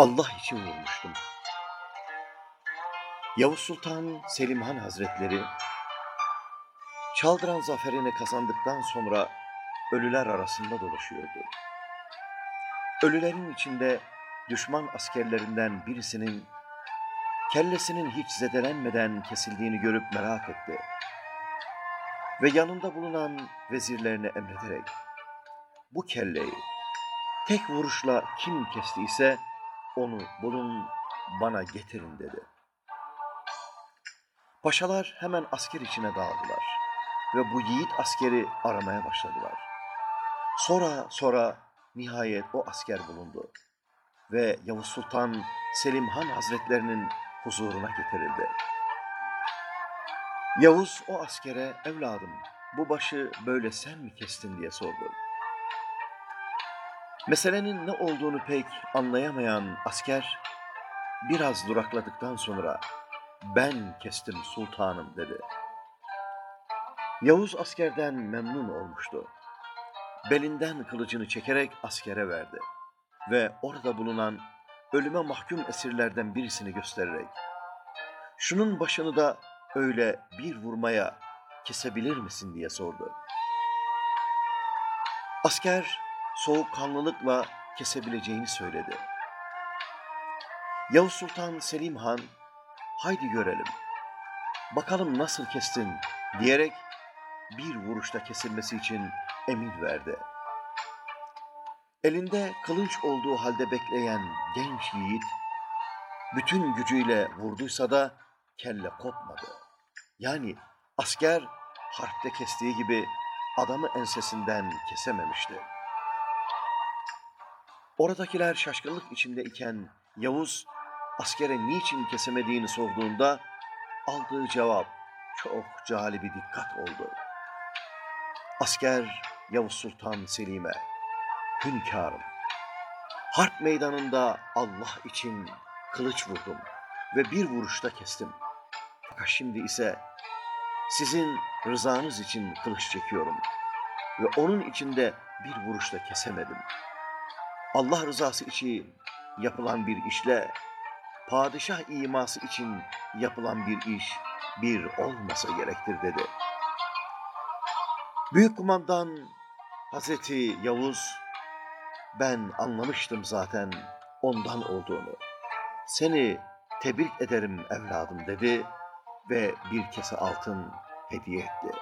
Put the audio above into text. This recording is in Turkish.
Allah için vurmuştum. Yavuz Sultan Selim Han Hazretleri Çaldıran zaferini kazandıktan sonra ölüler arasında dolaşıyordu. Ölülerin içinde düşman askerlerinden birisinin kellesinin hiç zedelenmeden kesildiğini görüp merak etti. Ve yanında bulunan vezirlerine emrederek bu kelleyi tek vuruşla kim kestiyse onu bulun bana getirin dedi. Paşalar hemen asker içine dağıldılar ve bu yiğit askeri aramaya başladılar. Sonra sonra nihayet o asker bulundu ve Yavuz Sultan Selim Han Hazretlerinin huzuruna getirildi. Yavuz o askere evladım bu başı böyle sen mi kestin diye sordu. Meselenin ne olduğunu pek anlayamayan asker biraz durakladıktan sonra ben kestim sultanım dedi. Yavuz askerden memnun olmuştu. Belinden kılıcını çekerek askere verdi ve orada bulunan ölüme mahkum esirlerden birisini göstererek şunun başını da öyle bir vurmaya kesebilir misin diye sordu. Asker soğukkanlılıkla kesebileceğini söyledi. Yavuz Sultan Selim Han, haydi görelim, bakalım nasıl kestin diyerek bir vuruşta kesilmesi için emir verdi. Elinde kılıç olduğu halde bekleyen genç yiğit, bütün gücüyle vurduysa da kelle kopmadı. Yani asker harpte kestiği gibi adamı ensesinden kesememişti. Oradakiler şaşkınlık içinde iken Yavuz askere niçin kesemediğini sorduğunda aldığı cevap çok calibi dikkat oldu. Asker Yavuz Sultan Selim'e, hünkârım, harp meydanında Allah için kılıç vurdum ve bir vuruşta kestim. Fakat şimdi ise sizin rızanız için kılıç çekiyorum ve onun içinde bir vuruşta kesemedim. Allah rızası için yapılan bir işle padişah iması için yapılan bir iş bir olmasa gerektir dedi. Büyük kumandan Hazreti Yavuz ben anlamıştım zaten ondan olduğunu. Seni tebrik ederim evladım dedi ve bir kese altın hediye etti.